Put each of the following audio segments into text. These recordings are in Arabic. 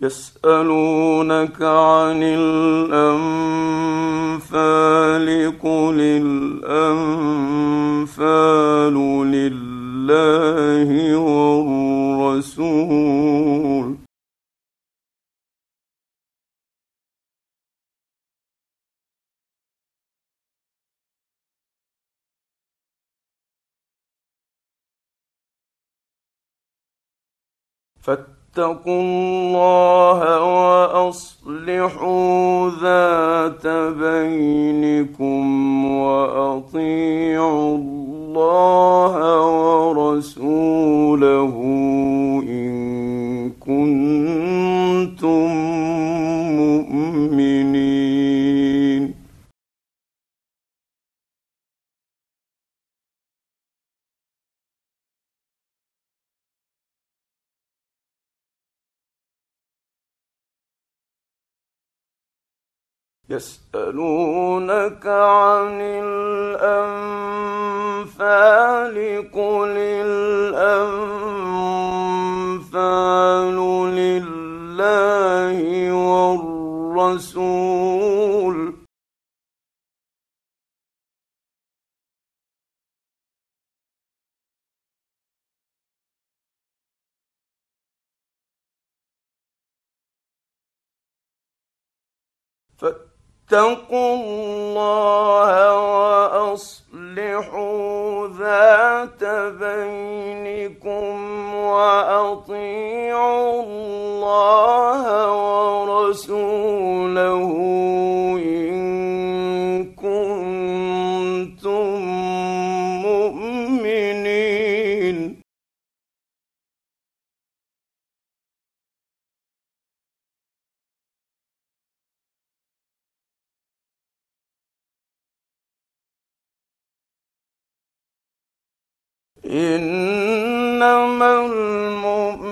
يسألونك عن الأنفال قل الأنفال لله والرسول. فاتقوا الله وأصلحوا ذات بينكم وأطيعوا الله يسألونك عن الأنفال قل الأنفال لله والرسول. فاتقوا الله وأصلحوا ذات بينكم وأطيعوا الله إنما المؤمنون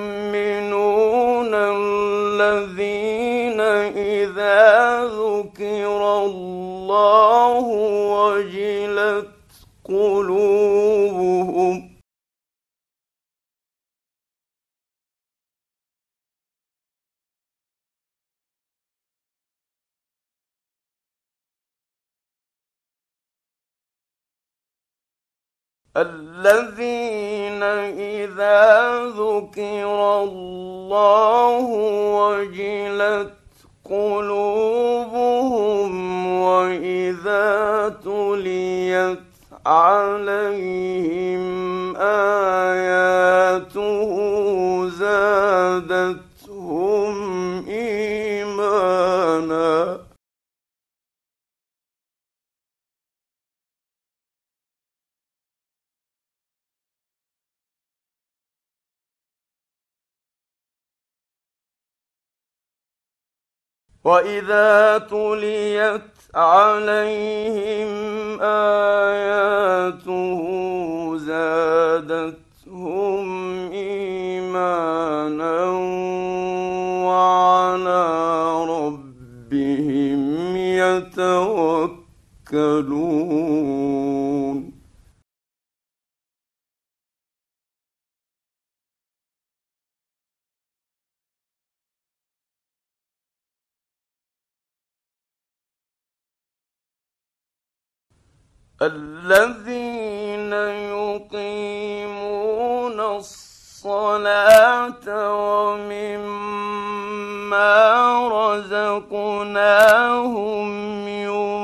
الذين إذا ذكر الله الذين إذا ذكر الله وجلت قلوبهم وإذا تليت عليهم آياته زادتهم إيمانا وإذا تليت عليهم آياته زادتهم إيمانا وعلى ربهم يتوكلون الذين يقيمون الصلاة ومما رزقناهم ينفقون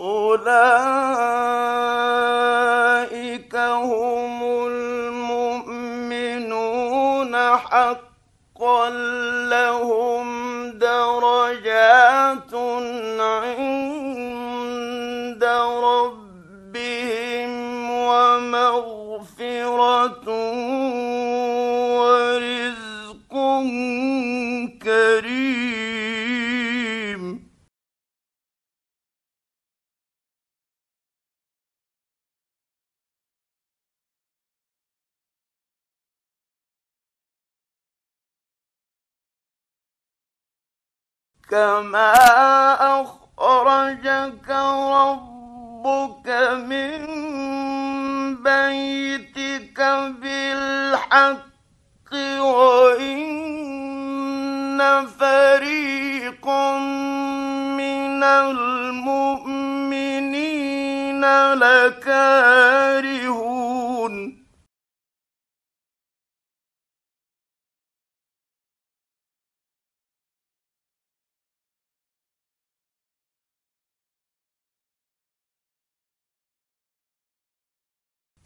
أولئك كما أخرجك ربك من بيتك بالحق وإن فريقا من المؤمنين لكارهون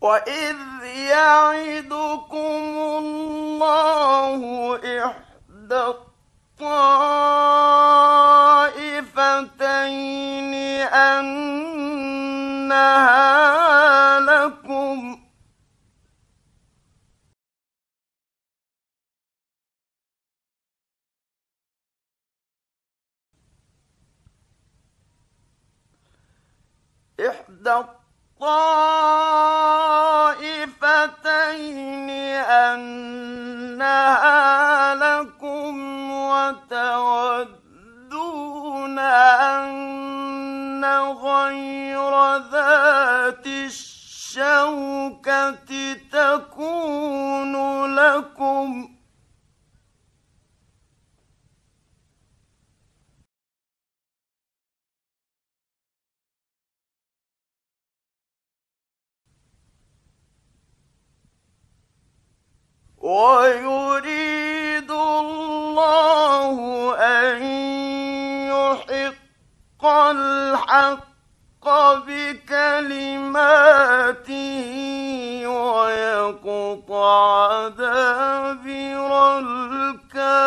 وإذ يعدكم الله إحدى الطائفتين أنها لكم إحدى الطائفتين أنها لكم وتودون ويريد الله أن يحق الحق بكلماته ويقطع دابر الكافرين.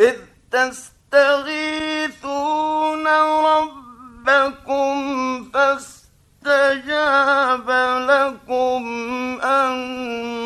إذ تستغيثون ربكم فاستجاب لكم أني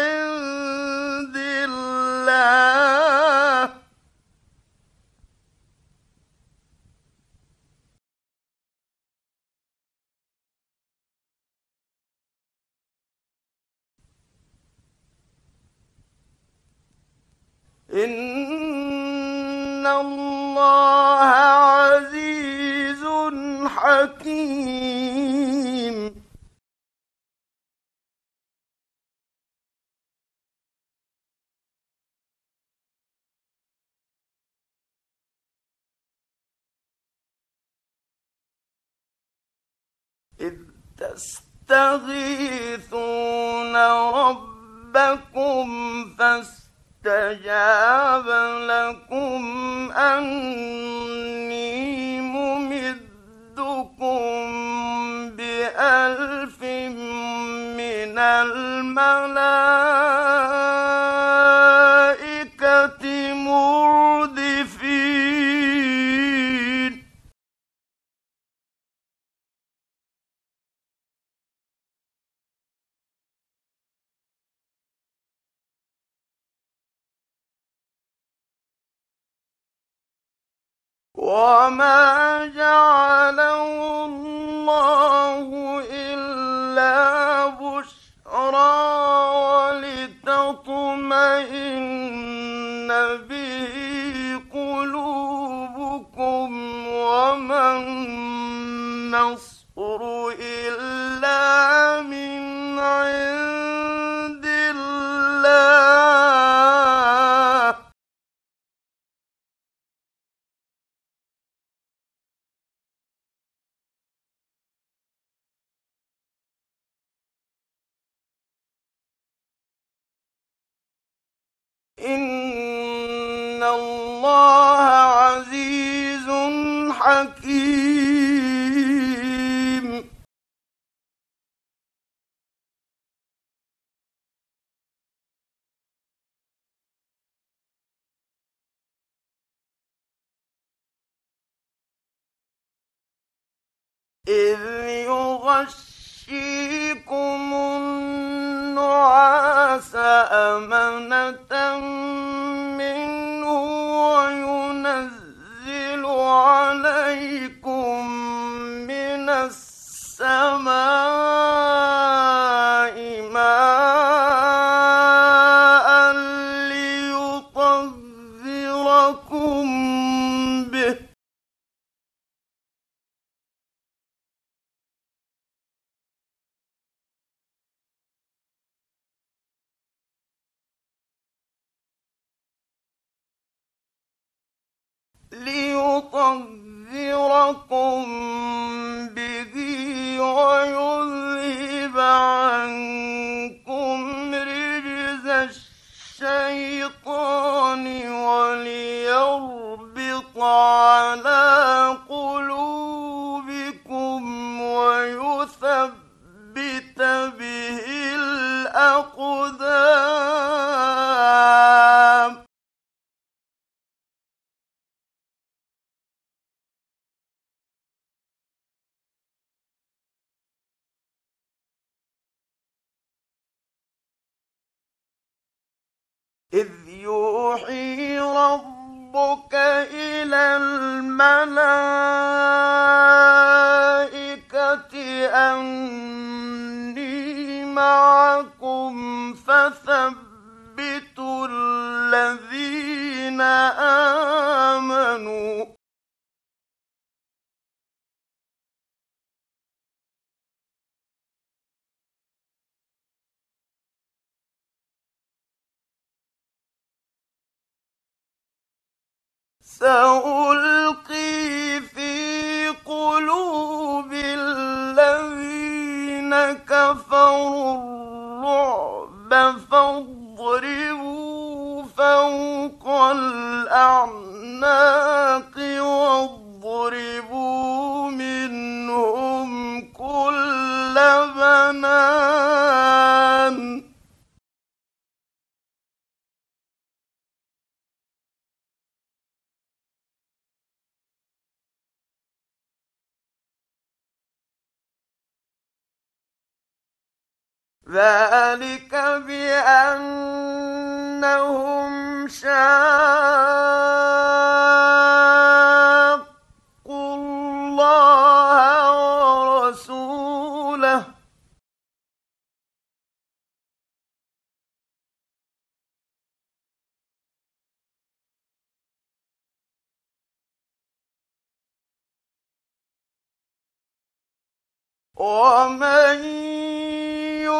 حكيم. إذ تستغيثون ربكم فاستغيثون استجاب لكم أني يغشيكم النعاس أمنة الأقدام سألقي في قلوب الذين كفروا الرعب ذلك بأنهم شاقوا الله ورسوله. ومن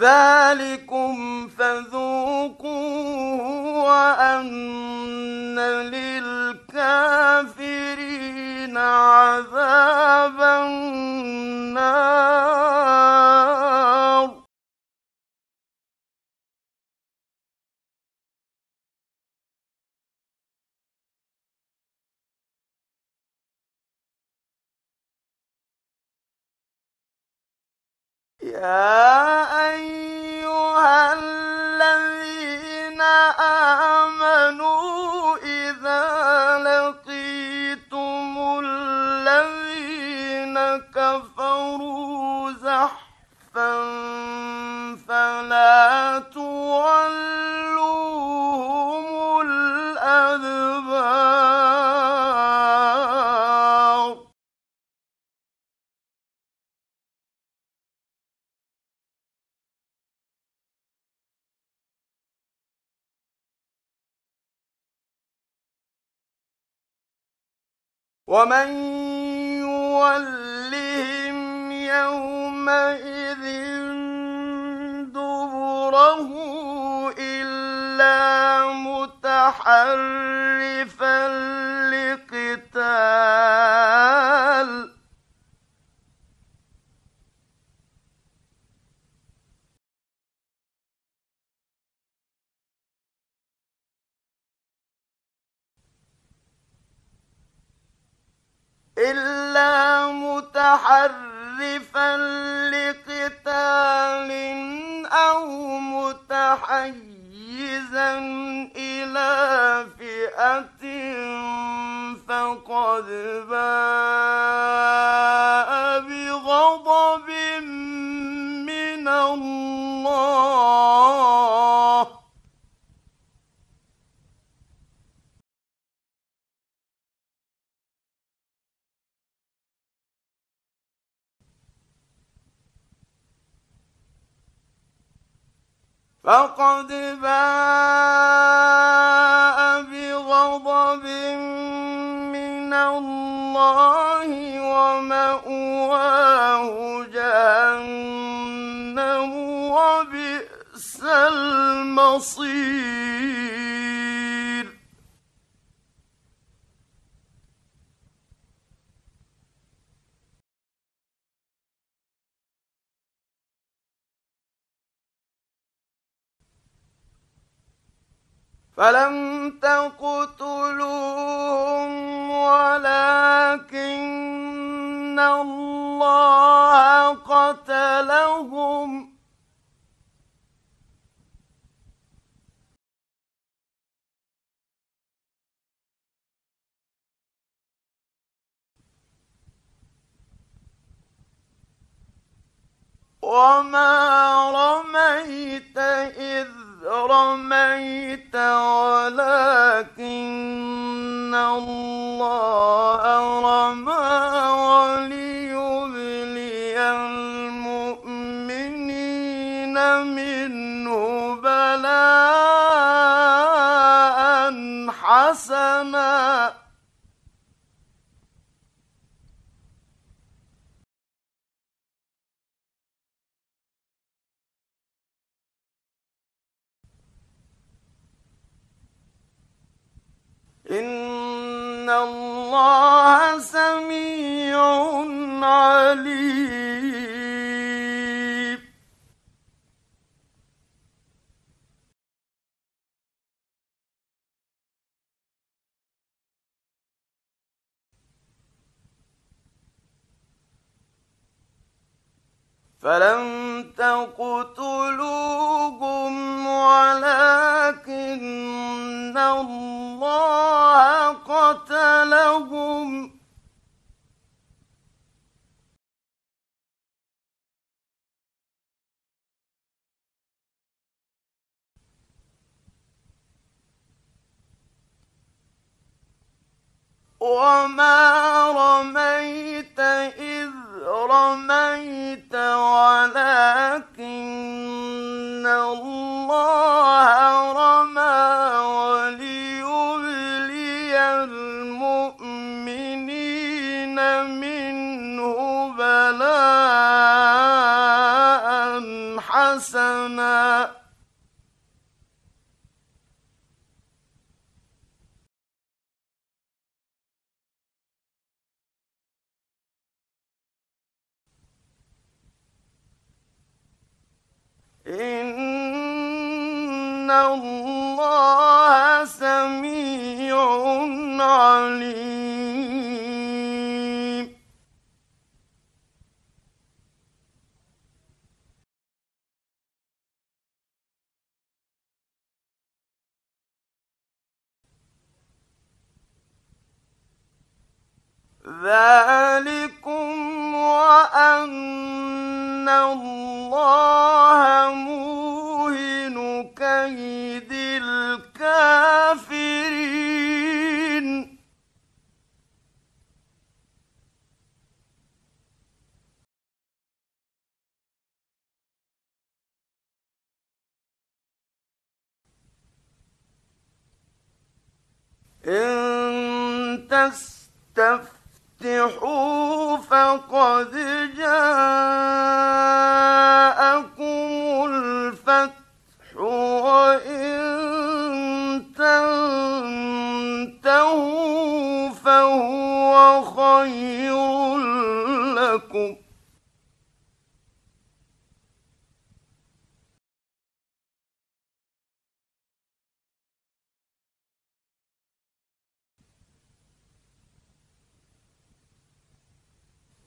ذلكم فذوقوه وأن للكافرين عذاب النار. يا ومن يولهم يومئذ دبره إلا متحرفا لقتال إلا متحرفا لقتال أو متحيزا إلى فئة فقد باء. فقد باء بغضب من الله ومأواه جهنم وبئس المصير. فلم تقتلوهم ولكن الله قتلهم وما رميت إذ رميت ولكن الله رمى وليبلي المؤمنين منه بلاء حسنا الله سميع عليم فلم تقتلوهم ولكن قتلهم وما ذلكم وأن الله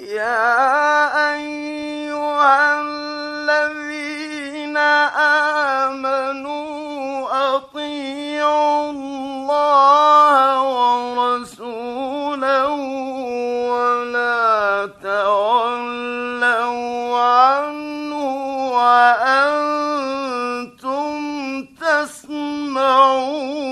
يا أيها الذين آمنوا أطيعوا الله ورسوله ولا وأنتم تسمعون.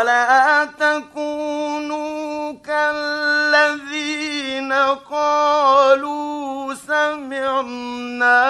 ولا تكونوا كالذين قالوا سمعنا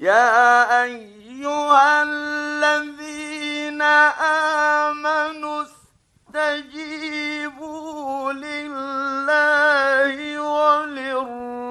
يا أيها الذين آمنوا استجيبوا لله وللرسول.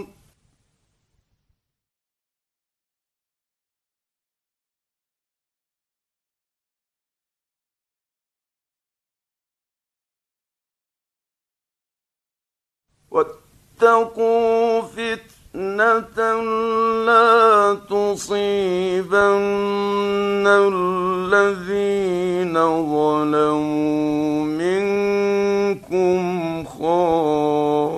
واتقوا فتنة لا تصيبن الذين ظلموا منكم خاصة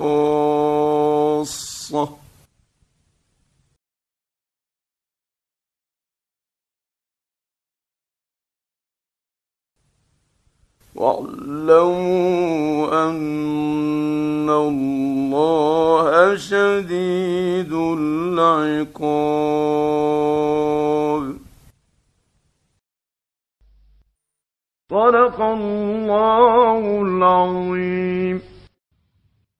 واعلموا أن الله شديد العقاب. صدق الله العظيم.